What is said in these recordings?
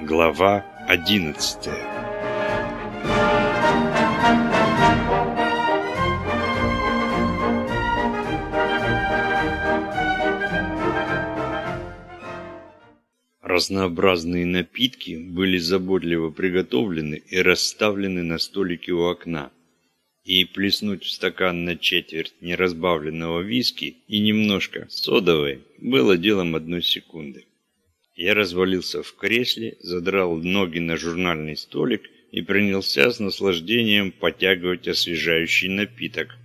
Глава одиннадцатая Разнообразные напитки были заботливо приготовлены и расставлены на столике у окна и плеснуть в стакан на четверть неразбавленного виски и немножко содовой было делом одной секунды. Я развалился в кресле, задрал ноги на журнальный столик и принялся с наслаждением потягивать освежающий напиток.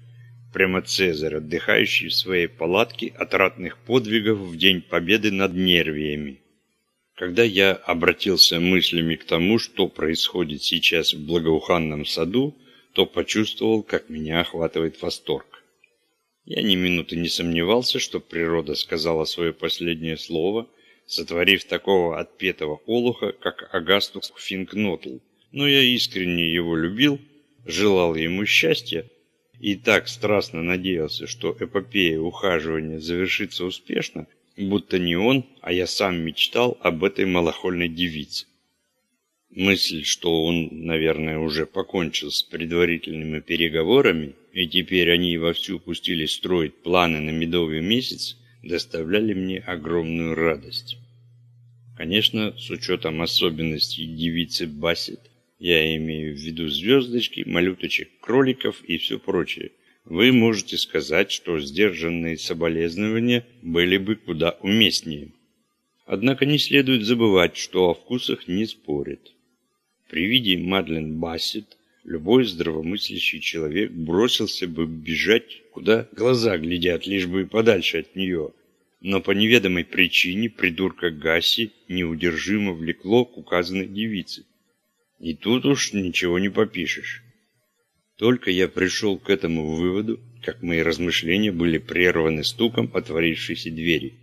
Прямо Цезарь, отдыхающий в своей палатке от ратных подвигов в День Победы над Нервиями. Когда я обратился мыслями к тому, что происходит сейчас в благоуханном саду, то почувствовал, как меня охватывает восторг. Я ни минуты не сомневался, что природа сказала свое последнее слово, сотворив такого отпетого олуха, как Агастус Финкнотл. Но я искренне его любил, желал ему счастья и так страстно надеялся, что эпопея ухаживания завершится успешно, будто не он, а я сам мечтал об этой малохольной девице. Мысль, что он, наверное, уже покончил с предварительными переговорами, и теперь они вовсю пустились строить планы на медовый месяц, доставляли мне огромную радость. Конечно, с учетом особенностей девицы Бассет, я имею в виду звездочки, малюточек, кроликов и все прочее, вы можете сказать, что сдержанные соболезнования были бы куда уместнее. Однако не следует забывать, что о вкусах не спорят. При виде Мадлен Бассет любой здравомыслящий человек бросился бы бежать, куда глаза глядят, лишь бы подальше от нее. Но по неведомой причине придурка Гасси неудержимо влекло к указанной девице. И тут уж ничего не попишешь. Только я пришел к этому выводу, как мои размышления были прерваны стуком отворившейся двери.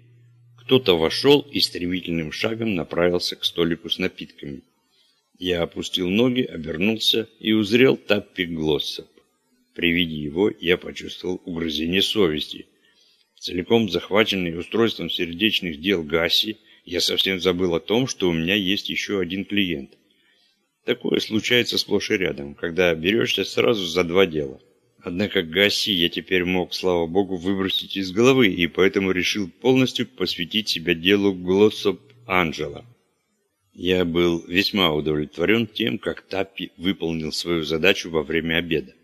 Кто-то вошел и стремительным шагом направился к столику с напитками. Я опустил ноги, обернулся и узрел Таппи Глоссоп. При виде его я почувствовал угрызение совести. Целиком захваченный устройством сердечных дел Гасси, я совсем забыл о том, что у меня есть еще один клиент. Такое случается сплошь и рядом, когда берешься сразу за два дела. Однако Гасси я теперь мог, слава богу, выбросить из головы, и поэтому решил полностью посвятить себя делу Глоссоп Анджела. Я был весьма удовлетворен тем, как Таппи выполнил свою задачу во время обеда.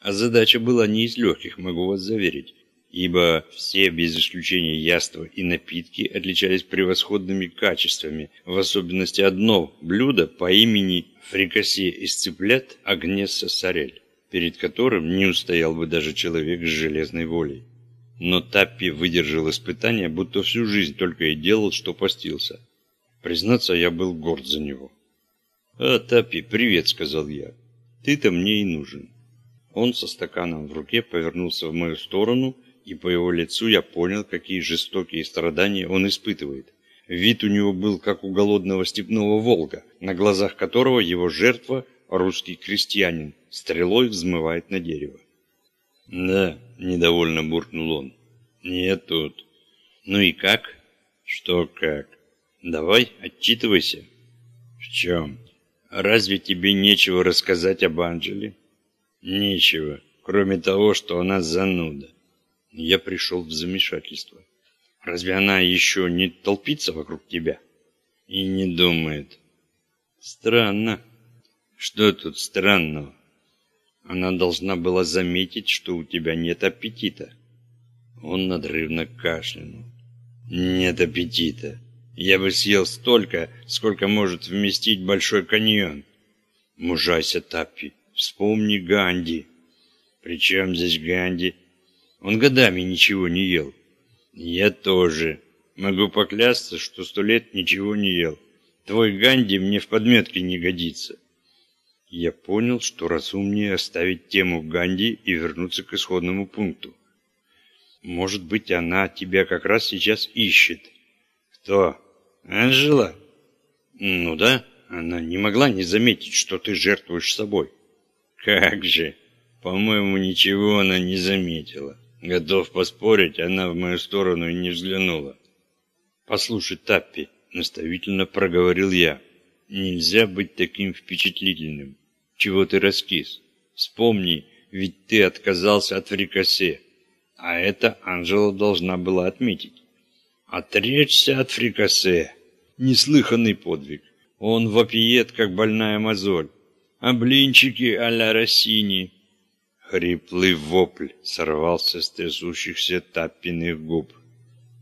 А задача была не из легких, могу вас заверить, ибо все без исключения яства и напитки отличались превосходными качествами, в особенности одно блюдо по имени фрикасе из цыплят Агнеса Сорель, перед которым не устоял бы даже человек с железной волей. Но Таппи выдержал испытание, будто всю жизнь только и делал, что постился. Признаться, я был горд за него. «А, Тапи, привет», — сказал я. «Ты-то мне и нужен». Он со стаканом в руке повернулся в мою сторону, и по его лицу я понял, какие жестокие страдания он испытывает. Вид у него был, как у голодного степного волка, на глазах которого его жертва, русский крестьянин, стрелой взмывает на дерево. «Да», — недовольно буркнул он, — «нет тут». «Ну и как?» «Что как?» Давай, отчитывайся. В чем? Разве тебе нечего рассказать об Анжеле? Нечего, кроме того, что она зануда. Я пришел в замешательство. Разве она еще не толпится вокруг тебя? И не думает. Странно. Что тут странного? Она должна была заметить, что у тебя нет аппетита. Он надрывно кашлянул. Нет аппетита. Я бы съел столько, сколько может вместить Большой каньон. Мужайся, Таппи, вспомни Ганди. Причем здесь Ганди? Он годами ничего не ел. Я тоже. Могу поклясться, что сто лет ничего не ел. Твой Ганди мне в подметке не годится. Я понял, что разумнее оставить тему Ганди и вернуться к исходному пункту. Может быть, она тебя как раз сейчас ищет. Кто? Анжела? Ну да, она не могла не заметить, что ты жертвуешь собой. Как же? По-моему, ничего она не заметила. Готов поспорить, она в мою сторону и не взглянула. Послушай, Таппи, наставительно проговорил я. Нельзя быть таким впечатлительным. Чего ты раскис? Вспомни, ведь ты отказался от фрикасе. А это Анжела должна была отметить. Отречься от фрикасе. Неслыханный подвиг. Он вопиет, как больная мозоль. А блинчики а-ля Россини. Хриплый вопль сорвался с трясущихся таппиных губ.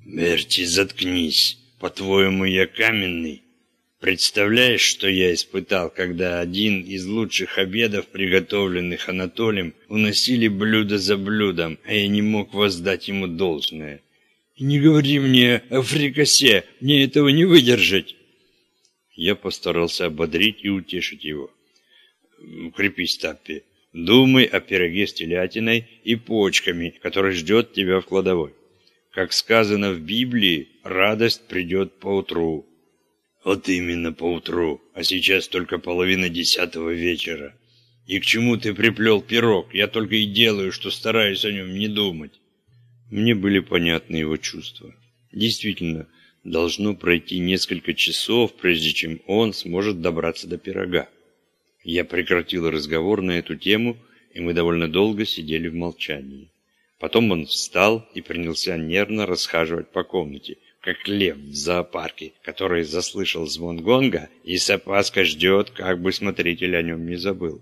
«Мерти, заткнись! По-твоему, я каменный? Представляешь, что я испытал, когда один из лучших обедов, приготовленных Анатолием, уносили блюдо за блюдом, а я не мог воздать ему должное? Не говори мне о фрикасе, мне этого не выдержать. Я постарался ободрить и утешить его. Укрепись, Таппи. Думай о пироге с телятиной и почками, который ждет тебя в кладовой. Как сказано в Библии, радость придет поутру. Вот именно поутру, а сейчас только половина десятого вечера. И к чему ты приплел пирог? Я только и делаю, что стараюсь о нем не думать. Мне были понятны его чувства. Действительно, должно пройти несколько часов, прежде чем он сможет добраться до пирога. Я прекратил разговор на эту тему, и мы довольно долго сидели в молчании. Потом он встал и принялся нервно расхаживать по комнате, как лев в зоопарке, который заслышал звон гонга и с опаской ждет, как бы смотритель о нем не забыл.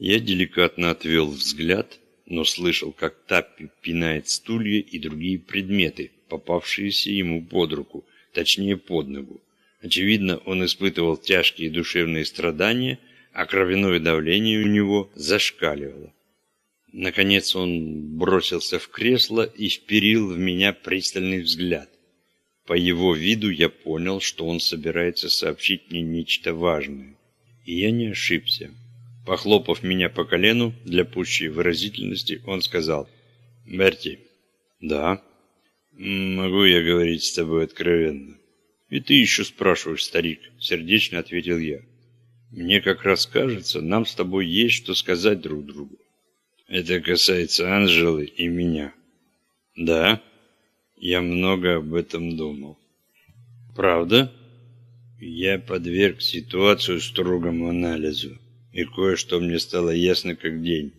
Я деликатно отвел взгляд, но слышал, как Таппи пинает стулья и другие предметы, попавшиеся ему под руку, точнее под ногу. Очевидно, он испытывал тяжкие душевные страдания, а кровяное давление у него зашкаливало. Наконец он бросился в кресло и вперил в меня пристальный взгляд. По его виду я понял, что он собирается сообщить мне нечто важное. И я не ошибся. Похлопав меня по колену, для пущей выразительности, он сказал, «Берти». «Да». «Могу я говорить с тобой откровенно?» «И ты еще спрашиваешь, старик», — сердечно ответил я. «Мне как раз кажется, нам с тобой есть что сказать друг другу». «Это касается Анжелы и меня». «Да?» Я много об этом думал. Правда? Я подверг ситуацию строгому анализу, и кое-что мне стало ясно как день.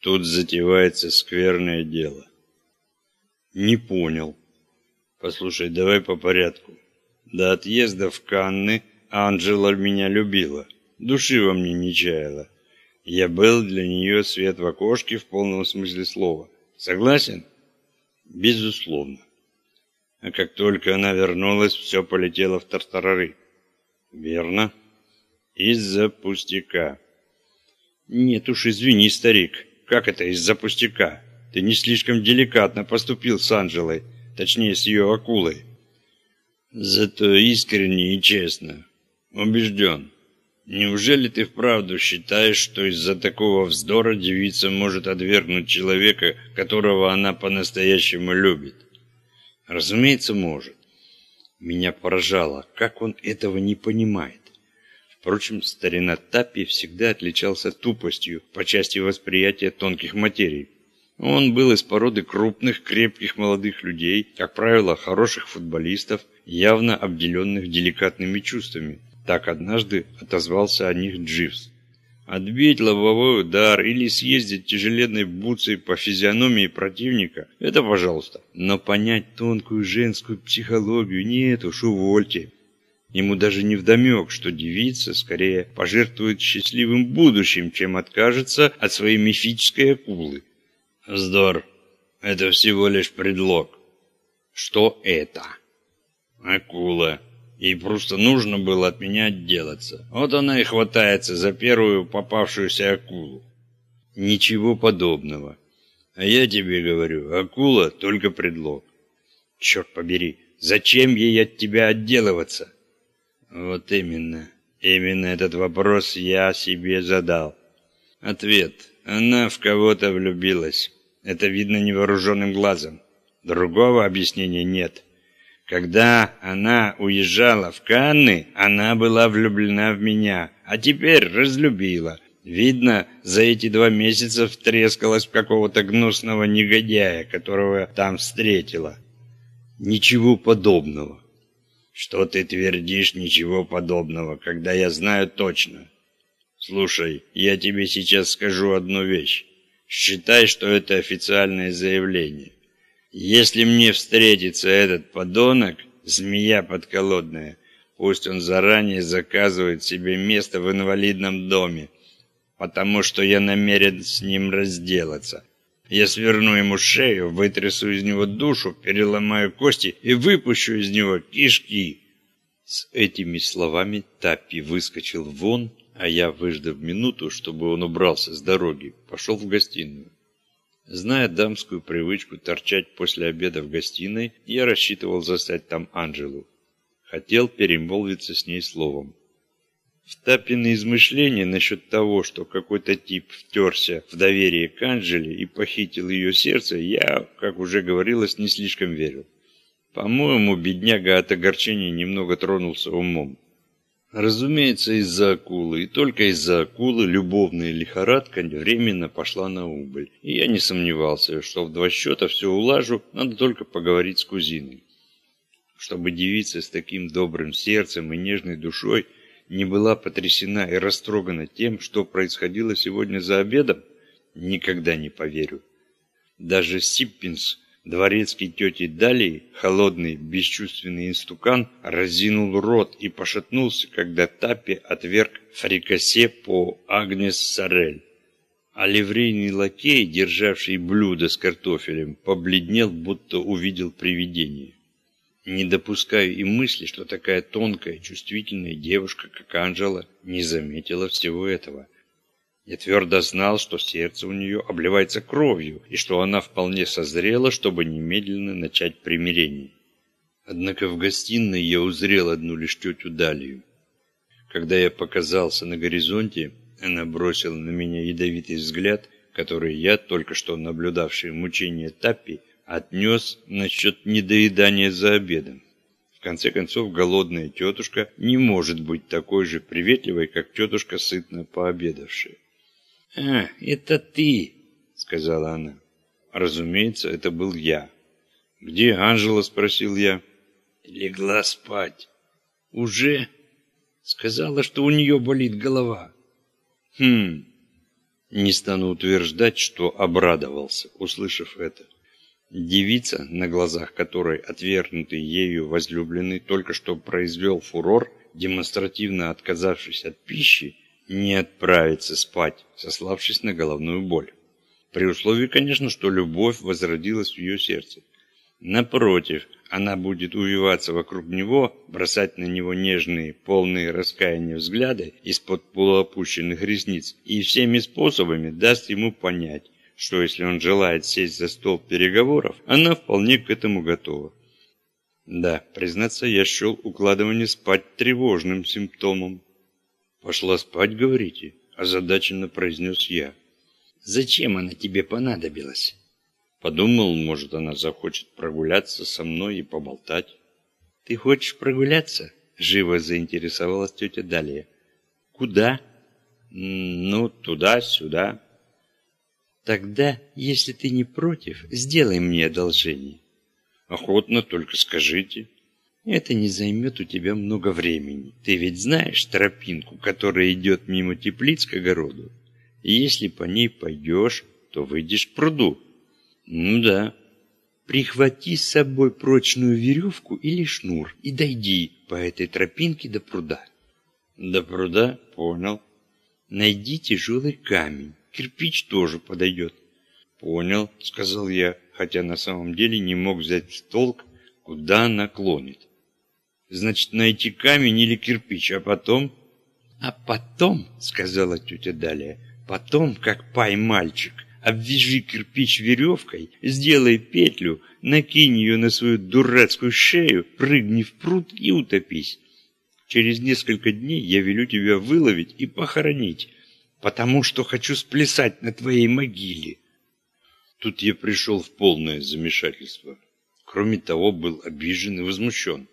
Тут затевается скверное дело. Не понял. Послушай, давай по порядку. До отъезда в Канны Анжела меня любила, души во мне не чаяла. Я был для нее свет в окошке в полном смысле слова. Согласен? Безусловно. А как только она вернулась, все полетело в тартарары. Верно. Из-за пустяка. Нет уж, извини, старик. Как это из-за пустяка? Ты не слишком деликатно поступил с Анжелой, точнее, с ее акулой. Зато искренне и честно. Убежден. Неужели ты вправду считаешь, что из-за такого вздора девица может отвергнуть человека, которого она по-настоящему любит? Разумеется, может. Меня поражало, как он этого не понимает. Впрочем, старина Таппи всегда отличался тупостью по части восприятия тонких материй. Он был из породы крупных, крепких молодых людей, как правило, хороших футболистов, явно обделенных деликатными чувствами. Так однажды отозвался о них Дживс. Отбить лобовой удар или съездить тяжеленной бутсой по физиономии противника – это пожалуйста. Но понять тонкую женскую психологию нет уж, увольте. Ему даже не вдомек, что девица скорее пожертвует счастливым будущим, чем откажется от своей мифической акулы. Вздор. Это всего лишь предлог. Что это? Акула. Ей просто нужно было от меня отделаться. Вот она и хватается за первую попавшуюся акулу. Ничего подобного. А я тебе говорю, акула только предлог. Черт побери, зачем ей от тебя отделываться? Вот именно. Именно этот вопрос я себе задал. Ответ. Она в кого-то влюбилась. Это видно невооруженным глазом. Другого объяснения нет. Когда она уезжала в Канны, она была влюблена в меня, а теперь разлюбила. Видно, за эти два месяца втрескалась в какого-то гнусного негодяя, которого там встретила. Ничего подобного. Что ты твердишь ничего подобного, когда я знаю точно? Слушай, я тебе сейчас скажу одну вещь. Считай, что это официальное заявление. Если мне встретится этот подонок, змея подколодная, пусть он заранее заказывает себе место в инвалидном доме, потому что я намерен с ним разделаться. Я сверну ему шею, вытрясу из него душу, переломаю кости и выпущу из него кишки. С этими словами Таппи выскочил вон, а я, выждав минуту, чтобы он убрался с дороги, пошел в гостиную. Зная дамскую привычку торчать после обеда в гостиной, я рассчитывал застать там Анжелу. Хотел перемолвиться с ней словом. Втапины измышления насчет того, что какой-то тип втерся в доверие к Анжеле и похитил ее сердце, я, как уже говорилось, не слишком верил. По-моему, бедняга от огорчения немного тронулся умом. Разумеется, из-за акулы, и только из-за акулы любовная лихорадка временно пошла на убыль. И я не сомневался, что в два счета все улажу, надо только поговорить с кузиной. Чтобы девица с таким добрым сердцем и нежной душой – не была потрясена и растрогана тем, что происходило сегодня за обедом, никогда не поверю. Даже Сиппинс, дворецкий тети Далии, холодный, бесчувственный инстукан, разинул рот и пошатнулся, когда Тапи отверг фрикасе по Агнес Сорель. А ливрейный лакей, державший блюдо с картофелем, побледнел, будто увидел привидение. Не допускаю и мысли, что такая тонкая, чувствительная девушка, как Анжела, не заметила всего этого. Я твердо знал, что сердце у нее обливается кровью, и что она вполне созрела, чтобы немедленно начать примирение. Однако в гостиной я узрел одну лишь тетю Далию. Когда я показался на горизонте, она бросила на меня ядовитый взгляд, который я, только что наблюдавший мучения Таппи, отнес насчет недоедания за обедом. В конце концов, голодная тетушка не может быть такой же приветливой, как тетушка, сытно пообедавшая. «А, это ты!» — сказала она. Разумеется, это был я. «Где Анжела?» — спросил я. «Легла спать». «Уже?» «Сказала, что у нее болит голова». «Хм...» Не стану утверждать, что обрадовался, услышав это. Девица, на глазах которой отвергнутый ею возлюбленный только что произвел фурор, демонстративно отказавшись от пищи, не отправится спать, сославшись на головную боль. При условии, конечно, что любовь возродилась в ее сердце. Напротив, она будет увиваться вокруг него, бросать на него нежные, полные раскаяния взгляды из-под полуопущенных ресниц и всеми способами даст ему понять, что если он желает сесть за стол переговоров, она вполне к этому готова. Да, признаться, я счел укладывание спать тревожным симптомом. «Пошла спать, говорите?» – озадаченно произнес я. «Зачем она тебе понадобилась?» Подумал, может, она захочет прогуляться со мной и поболтать. «Ты хочешь прогуляться?» – живо заинтересовалась тетя Далия. «Куда?» «Ну, туда-сюда». Тогда, если ты не против, сделай мне одолжение. Охотно, только скажите. Это не займет у тебя много времени. Ты ведь знаешь тропинку, которая идет мимо теплиц к огороду? И если по ней пойдешь, то выйдешь к пруду. Ну да. Прихвати с собой прочную веревку или шнур и дойди по этой тропинке до пруда. До пруда? Понял. Найди тяжелый камень Кирпич тоже подойдет. Понял, сказал я, хотя на самом деле не мог взять в толк, куда она клонит. Значит, найти камень или кирпич, а потом... А потом, сказала тетя Далия, потом, как пай мальчик, обвяжи кирпич веревкой, сделай петлю, накинь ее на свою дурацкую шею, прыгни в пруд и утопись. Через несколько дней я велю тебя выловить и похоронить, потому что хочу сплясать на твоей могиле. Тут я пришел в полное замешательство. Кроме того, был обижен и возмущен.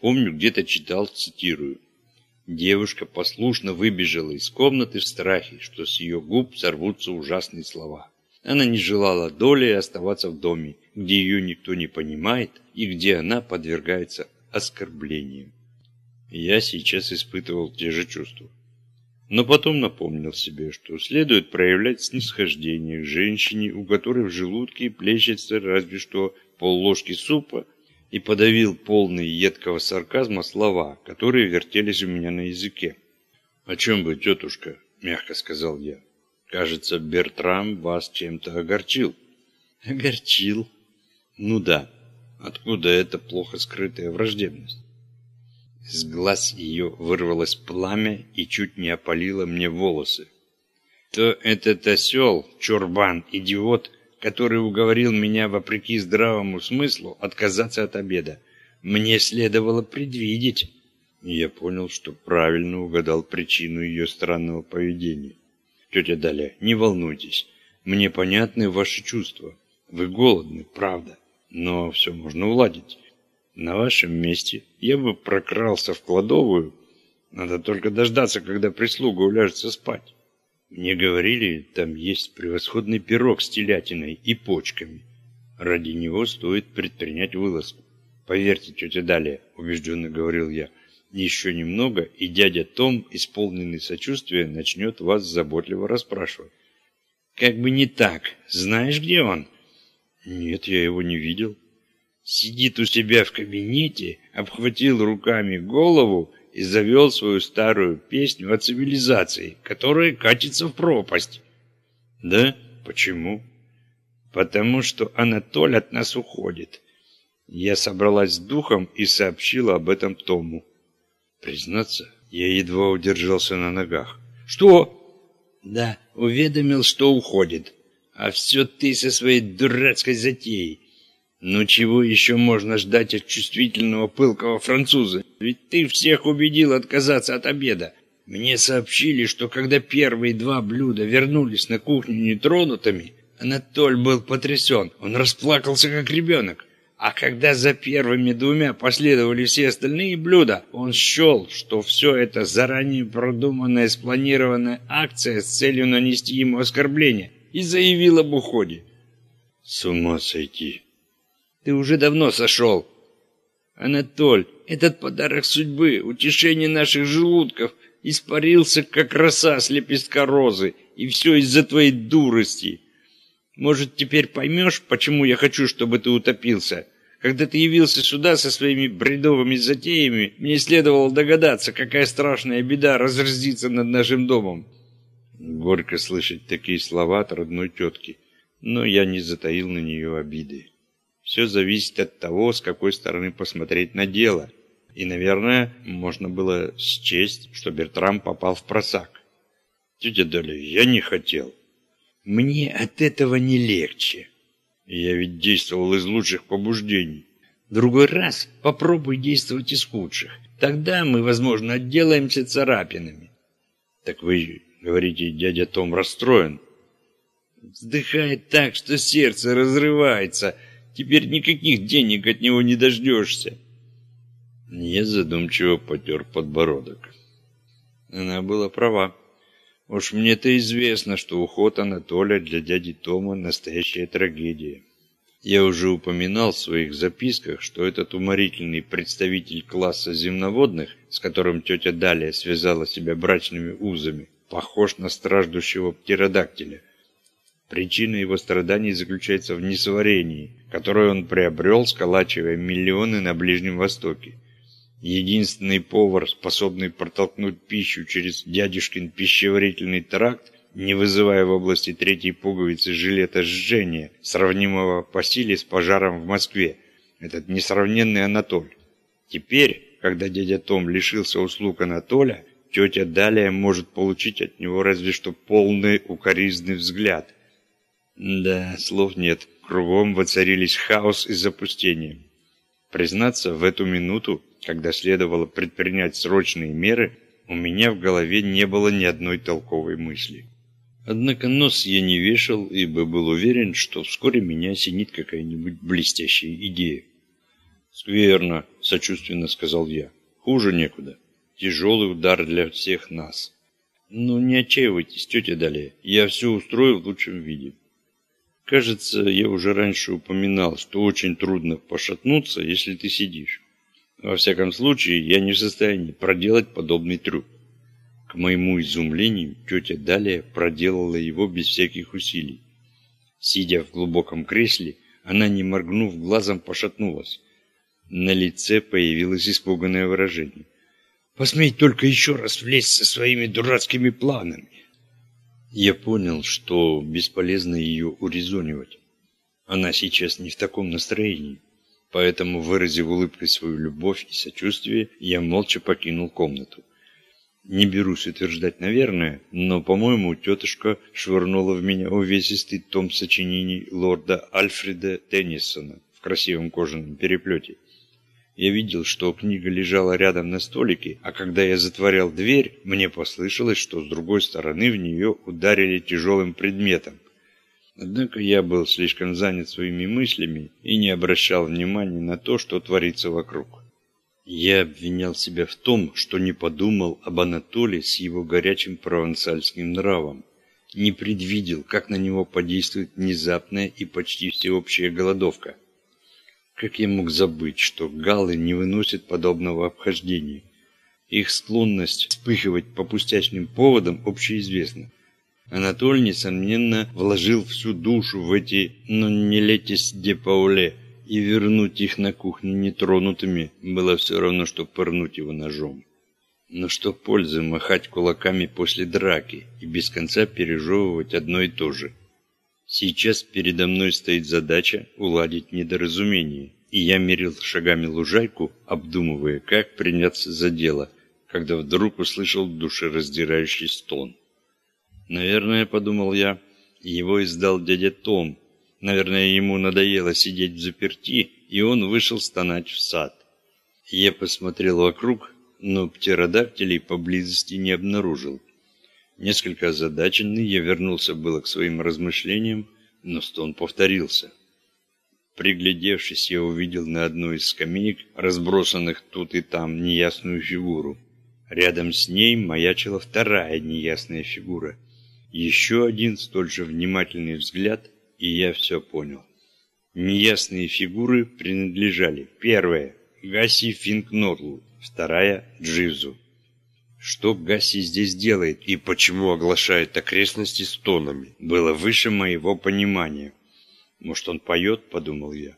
Помню, где-то читал, цитирую. Девушка послушно выбежала из комнаты в страхе, что с ее губ сорвутся ужасные слова. Она не желала долей оставаться в доме, где ее никто не понимает и где она подвергается оскорблением. Я сейчас испытывал те же чувства. Но потом напомнил себе, что следует проявлять снисхождение к женщине, у которой в желудке плещется разве что полложки супа, и подавил полный едкого сарказма слова, которые вертелись у меня на языке. «О чем бы, тетушка?» – мягко сказал я. «Кажется, Бертрам вас чем-то огорчил». «Огорчил?» «Ну да. Откуда эта плохо скрытая враждебность?» С глаз ее вырвалось пламя и чуть не опалило мне волосы. То этот осел, чурбан, идиот, который уговорил меня, вопреки здравому смыслу, отказаться от обеда. Мне следовало предвидеть. И я понял, что правильно угадал причину ее странного поведения. Тетя Даля, не волнуйтесь. Мне понятны ваши чувства. Вы голодны, правда. Но все можно уладить. На вашем месте я бы прокрался в кладовую. Надо только дождаться, когда прислуга уляжется спать. Мне говорили, там есть превосходный пирог с телятиной и почками. Ради него стоит предпринять вылазку. Поверьте, тетя Далия, убежденно говорил я, еще немного, и дядя Том, исполненный сочувствия, начнет вас заботливо расспрашивать. Как бы не так. Знаешь, где он? Нет, я его не видел сидит у себя в кабинете, обхватил руками голову и завел свою старую песню о цивилизации, которая катится в пропасть. Да? Почему? Потому что Анатоль от нас уходит. Я собралась с духом и сообщила об этом Тому. Признаться, я едва удержался на ногах. Что? Да, уведомил, что уходит. А все ты со своей дурацкой затеей. Ну чего еще можно ждать от чувствительного пылкого француза? Ведь ты всех убедил отказаться от обеда. Мне сообщили, что когда первые два блюда вернулись на кухню нетронутыми, Анатоль был потрясен. Он расплакался, как ребенок. А когда за первыми двумя последовали все остальные блюда, он счел, что все это заранее продуманная, спланированная акция с целью нанести ему оскорбление, и заявил об уходе. С ума сойти. Ты уже давно сошел. Анатоль, этот подарок судьбы, утешение наших желудков, испарился, как роса с лепестка розы, и все из-за твоей дурости. Может, теперь поймешь, почему я хочу, чтобы ты утопился? Когда ты явился сюда со своими бредовыми затеями, мне следовало догадаться, какая страшная беда разразится над нашим домом. Горько слышать такие слова от родной тетки, но я не затаил на нее обиды. Все зависит от того, с какой стороны посмотреть на дело. И, наверное, можно было счесть, что Бертрам попал в просак. Тетя Доля, я не хотел. Мне от этого не легче. Я ведь действовал из лучших побуждений. Другой раз попробуй действовать из худших. Тогда мы, возможно, отделаемся царапинами. Так вы говорите, дядя Том расстроен. Вздыхает так, что сердце разрывается – Теперь никаких денег от него не дождешься. Я задумчиво потер подбородок. Она была права. Уж мне-то известно, что уход Анатолия для дяди Тома – настоящая трагедия. Я уже упоминал в своих записках, что этот уморительный представитель класса земноводных, с которым тетя Далия связала себя брачными узами, похож на страждущего птеродактиля – Причина его страданий заключается в несварении, которое он приобрел, сколачивая миллионы на Ближнем Востоке. Единственный повар, способный протолкнуть пищу через дядюшкин пищеварительный тракт, не вызывая в области третьей пуговицы жилета жжения, сравнимого по силе с пожаром в Москве, этот несравненный Анатоль. Теперь, когда дядя Том лишился услуг Анатоля, тетя Далия может получить от него разве что полный укоризный взгляд – да, слов нет. Кругом воцарились хаос и запустение. Признаться, в эту минуту, когда следовало предпринять срочные меры, у меня в голове не было ни одной толковой мысли. Однако нос я не вешал, ибо был уверен, что вскоре меня осенит какая-нибудь блестящая идея. «Скверно», — сочувственно сказал я. «Хуже некуда. Тяжелый удар для всех нас». «Ну, не отчаивайтесь, тетя Далее. Я все устрою в лучшем виде. Кажется, я уже раньше упоминал, что очень трудно пошатнуться, если ты сидишь. Во всяком случае, я не в состоянии проделать подобный трюк. К моему изумлению, тетя Далия проделала его без всяких усилий. Сидя в глубоком кресле, она, не моргнув глазом, пошатнулась. На лице появилось испуганное выражение. «Посмей только еще раз влезть со своими дурацкими планами!» Я понял, что бесполезно ее урезонивать. Она сейчас не в таком настроении. Поэтому, выразив улыбкой свою любовь и сочувствие, я молча покинул комнату. Не берусь утверждать, наверное, но, по-моему, тетушка швырнула в меня увесистый том сочинений лорда Альфреда Теннисона в красивом кожаном переплете. Я видел, что книга лежала рядом на столике, а когда я затворял дверь, мне послышалось, что с другой стороны в нее ударили тяжелым предметом. Однако я был слишком занят своими мыслями и не обращал внимания на то, что творится вокруг. Я обвинял себя в том, что не подумал об Анатолии с его горячим провансальским нравом, не предвидел, как на него подействует внезапная и почти всеобщая голодовка. Как я мог забыть, что галлы не выносят подобного обхождения? Их склонность вспыхивать по пустячным поводам общеизвестна. Анатоль, несомненно, вложил всю душу в эти «но не летис де Пауле», и вернуть их на кухню нетронутыми было все равно, что пырнуть его ножом. Но что пользы махать кулаками после драки и без конца пережевывать одно и то же? Сейчас передо мной стоит задача уладить недоразумение, и я мерил шагами лужайку, обдумывая, как приняться за дело, когда вдруг услышал душераздирающий стон. Наверное, подумал я, его издал дядя Том. Наверное, ему надоело сидеть в заперти, и он вышел стонать в сад. Я посмотрел вокруг, но птеродактилей поблизости не обнаружил. Несколько озадаченный, я вернулся было к своим размышлениям, но стон повторился. Приглядевшись, я увидел на одной из скамеек, разбросанных тут и там, неясную фигуру. Рядом с ней маячила вторая неясная фигура. Еще один столь же внимательный взгляд, и я все понял. Неясные фигуры принадлежали. Первая – Гаси Финкнотлу, вторая – Дживзу. Что Гаси здесь делает и почему оглашает окрестности стонами, было выше моего понимания. Может, он поет, подумал я.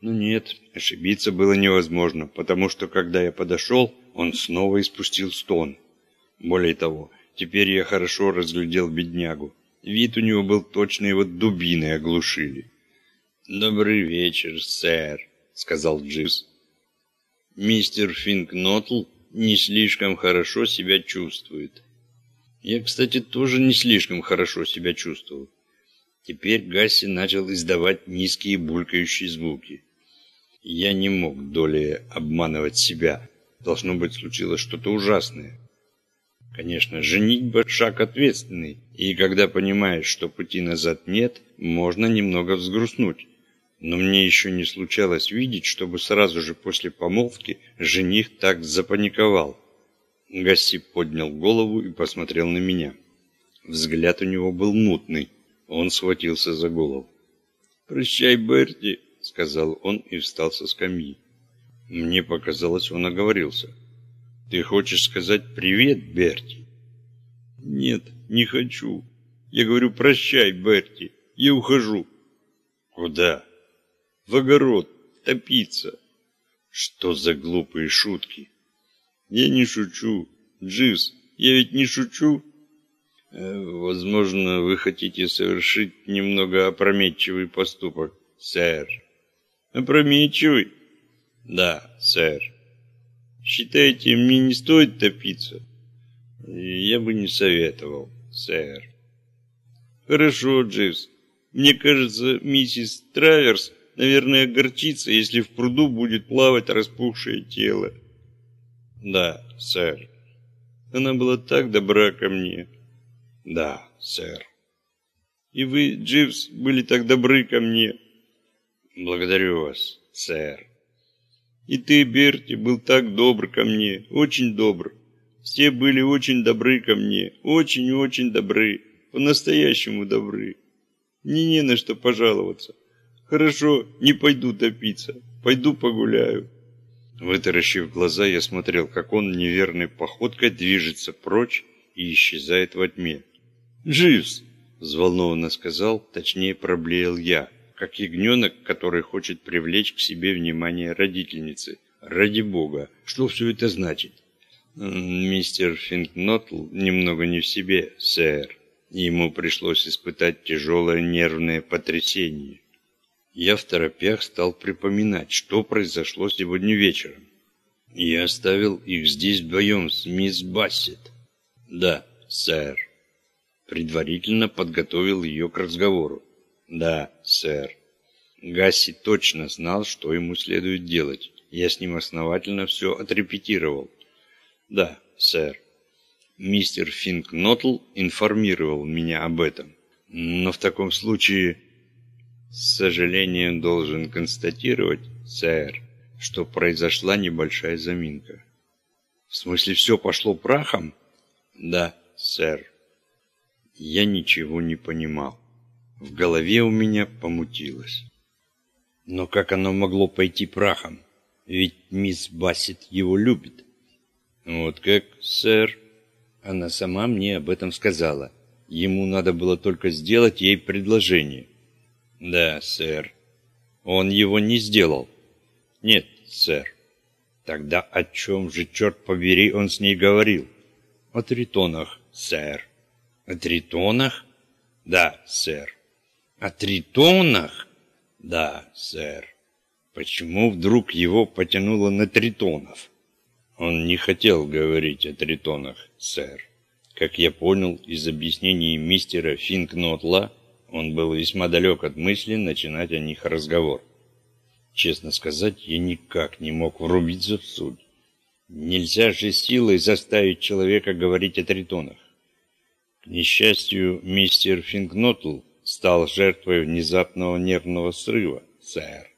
Но ну нет, ошибиться было невозможно, потому что, когда я подошел, он снова испустил стон. Более того, теперь я хорошо разглядел беднягу. Вид у него был точно его дубиной оглушили. «Добрый вечер, сэр», — сказал Дживс. «Мистер Финкнотл не слишком хорошо себя чувствует. Я, кстати, тоже не слишком хорошо себя чувствовал. Теперь Гасси начал издавать низкие булькающие звуки. Я не мог долей обманывать себя. Должно быть, случилось что-то ужасное. Конечно, женитьба – шаг ответственный, и когда понимаешь, что пути назад нет, можно немного взгрустнуть. Но мне еще не случалось видеть, чтобы сразу же после помолвки жених так запаниковал. Гасси поднял голову и посмотрел на меня. Взгляд у него был мутный. Он схватился за голову. «Прощай, Берти», — сказал он и встал со скамьи. Мне показалось, он оговорился. «Ты хочешь сказать привет, Берти?» «Нет, не хочу. Я говорю прощай, Берти. Я ухожу». «Куда?» В огород, топиться. Что за глупые шутки? Я не шучу. Дживс, я ведь не шучу. Э, возможно, вы хотите совершить немного опрометчивый поступок, сэр. Опрометчивый? Да, сэр. Считаете, мне не стоит топиться? Я бы не советовал, сэр. Хорошо, Дживс. Мне кажется, миссис Траверс наверное, огорчится, если в пруду будет плавать распухшее тело. Да, сэр. Она была так добра ко мне. Да, сэр. И вы, Дживс, были так добры ко мне. Благодарю вас, сэр. И ты, Берти, был так добр ко мне, очень добр. Все были очень добры ко мне, очень-очень добры, по-настоящему добры. Мне не на что пожаловаться. Хорошо, не пойду топиться. Пойду погуляю. Вытаращив глаза, я смотрел, как он неверной походкой движется прочь и исчезает во тьме. «Дживс!» – взволнованно сказал, точнее проблеял я, как ягненок, который хочет привлечь к себе внимание родительницы. «Ради бога! Что все это значит?» «Мистер Финкнотл немного не в себе, сэр. Ему пришлось испытать тяжелое нервное потрясение. Я в торопях стал припоминать, что произошло сегодня вечером. Я оставил их здесь вдвоем с мисс Бассет. Да, сэр. Предварительно подготовил ее к разговору. Да, сэр. Гасси точно знал, что ему следует делать. Я с ним основательно все отрепетировал. Да, сэр. Мистер Финкнотл информировал меня об этом. Но в таком случае с сожалением должен констатировать, сэр, что произошла небольшая заминка. В смысле, все пошло прахом? Да, сэр. Я ничего не понимал. В голове у меня помутилось. Но как оно могло пойти прахом? Ведь мисс Бассет его любит. Вот как, сэр? Она сама мне об этом сказала. Ему надо было только сделать ей предложение. Да, сэр. Он его не сделал. Нет, сэр. Тогда о чем же, черт побери, он с ней говорил? О тритонах, сэр. О тритонах? Да, сэр. О тритонах? Да, сэр. Почему вдруг его потянуло на тритонов? Он не хотел говорить о тритонах, сэр. Как я понял из объяснений мистера Финкнотла, он был весьма далек от мысли начинать о них разговор. Честно сказать, я никак не мог врубиться в суть. Нельзя же силой заставить человека говорить о тритонах. К несчастью, мистер Фингнотл стал жертвой внезапного нервного срыва, сэр.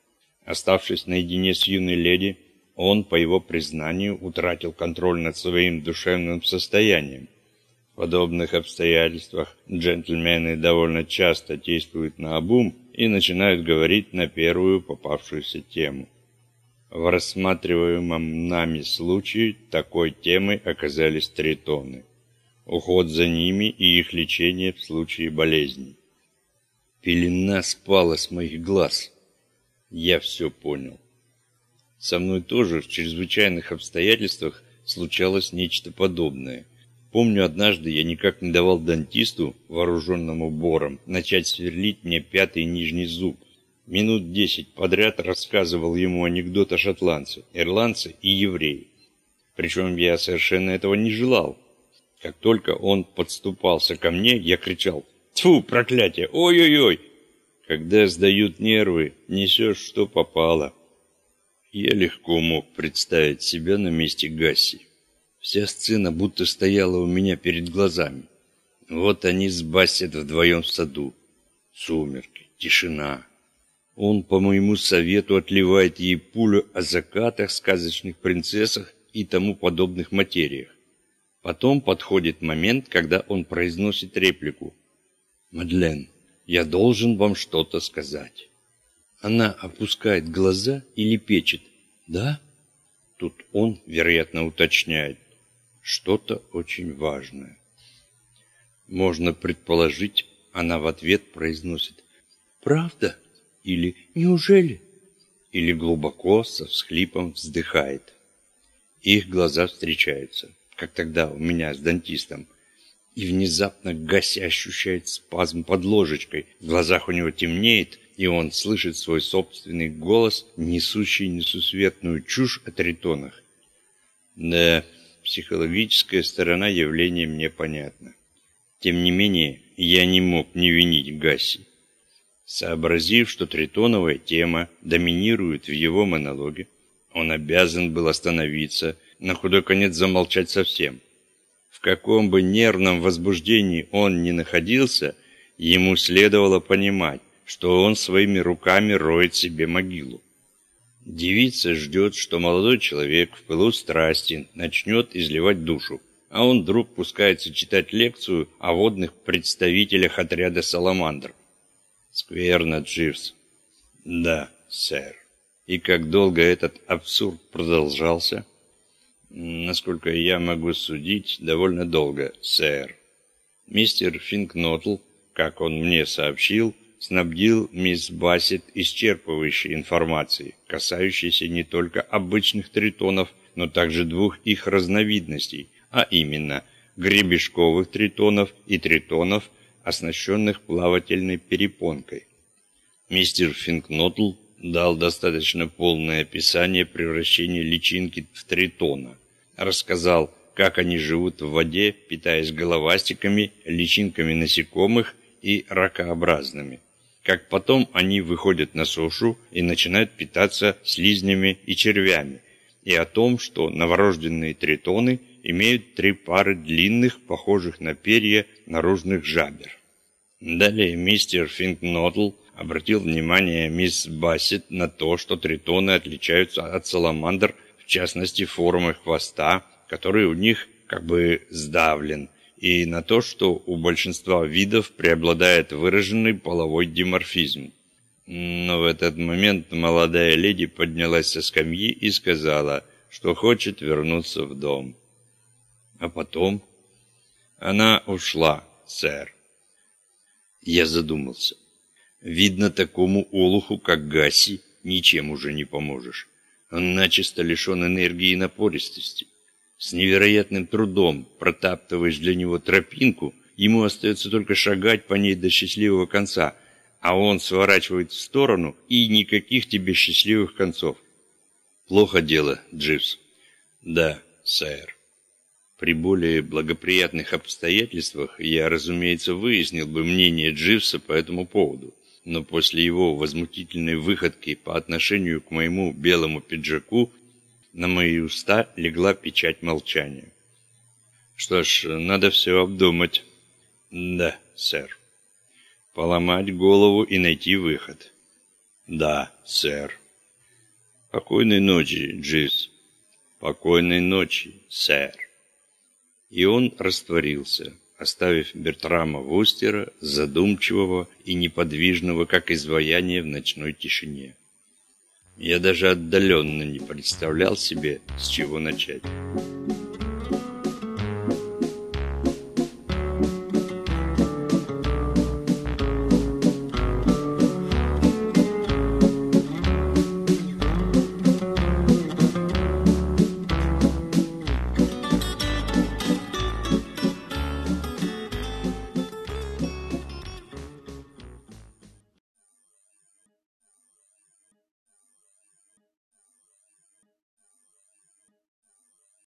Оставшись наедине с юной леди, он, по его признанию, утратил контроль над своим душевным состоянием подобных обстоятельствах джентльмены довольно часто действуют на обум и начинают говорить на первую попавшуюся тему. В рассматриваемом нами случае такой темой оказались тритоны. Уход за ними и их лечение в случае болезней. Пелена спала с моих глаз. Я все понял. Со мной тоже в чрезвычайных обстоятельствах случалось нечто подобное – Помню, однажды я никак не давал дантисту, вооруженному бором, начать сверлить мне пятый нижний зуб. Минут десять подряд рассказывал ему анекдот о шотландце, ирландце и еврее. Причем я совершенно этого не желал. Как только он подступался ко мне, я кричал «Тьфу, проклятие! Ой-ой-ой!» Когда сдают нервы, несешь, что попало. Я легко мог представить себя на месте Гасси. Вся сцена будто стояла у меня перед глазами. Вот они с Бассет вдвоем в саду. Сумерки, тишина. Он, по моему совету, отливает ей пулю о закатах, сказочных принцессах и тому подобных материях. Потом подходит момент, когда он произносит реплику. «Мадлен, я должен вам что-то сказать». Она опускает глаза и лепечет. «Да?» Тут он, вероятно, уточняет что-то очень важное. Можно предположить, она в ответ произносит «Правда?» или «Неужели?» или глубоко со всхлипом вздыхает. Их глаза встречаются, как тогда у меня с дантистом, и внезапно Гася ощущает спазм под ложечкой, в глазах у него темнеет, и он слышит свой собственный голос, несущий несусветную чушь о тритонах. Да, Психологическая сторона явления мне понятна. Тем не менее, я не мог не винить Гасси. Сообразив, что тритоновая тема доминирует в его монологе, он обязан был остановиться, на худой конец замолчать совсем. В каком бы нервном возбуждении он ни находился, ему следовало понимать, что он своими руками роет себе могилу. Девица ждет, что молодой человек в пылу страсти начнет изливать душу, а он вдруг пускается читать лекцию о водных представителях отряда «Саламандр». Скверно, Дживс. Да, сэр. И как долго этот абсурд продолжался? Насколько я могу судить, довольно долго, сэр. Мистер Финкнотл, как он мне сообщил, снабдил мисс Бассет исчерпывающей информацией, касающейся не только обычных тритонов, но также двух их разновидностей, а именно гребешковых тритонов и тритонов, оснащенных плавательной перепонкой. Мистер Финкнотл дал достаточно полное описание превращения личинки в тритона. Рассказал, как они живут в воде, питаясь головастиками, личинками насекомых и ракообразными. Как потом они выходят на сушу и начинают питаться слизнями и червями. И о том, что новорожденные тритоны имеют три пары длинных, похожих на перья, наружных жабер. Далее мистер Финкнотл обратил внимание мисс Бассет на то, что тритоны отличаются от саламандр, в частности формой хвоста, который у них как бы сдавлен, и на то, что у большинства видов преобладает выраженный половой диморфизм. Но в этот момент молодая леди поднялась со скамьи и сказала, что хочет вернуться в дом. А потом она ушла, сэр. Я задумался. Видно, такому олуху, как Гаси, ничем уже не поможешь. Он начисто лишен энергии и напористости. С невероятным трудом протаптываешь для него тропинку, ему остается только шагать по ней до счастливого конца, а он сворачивает в сторону, и никаких тебе счастливых концов. Плохо дело, Дживс. Да, сэр. При более благоприятных обстоятельствах я, разумеется, выяснил бы мнение Дживса по этому поводу но после его возмутительной выходки по отношению к моему белому пиджаку на мои уста легла печать молчания. Что ж, надо все обдумать. Да, сэр. Поломать голову и найти выход. Да, сэр. Покойной ночи, Джиз. Покойной ночи, сэр. И он растворился оставив Бертрама Вустера задумчивого и неподвижного, как изваяние в ночной тишине. Я даже отдаленно не представлял себе, с чего начать.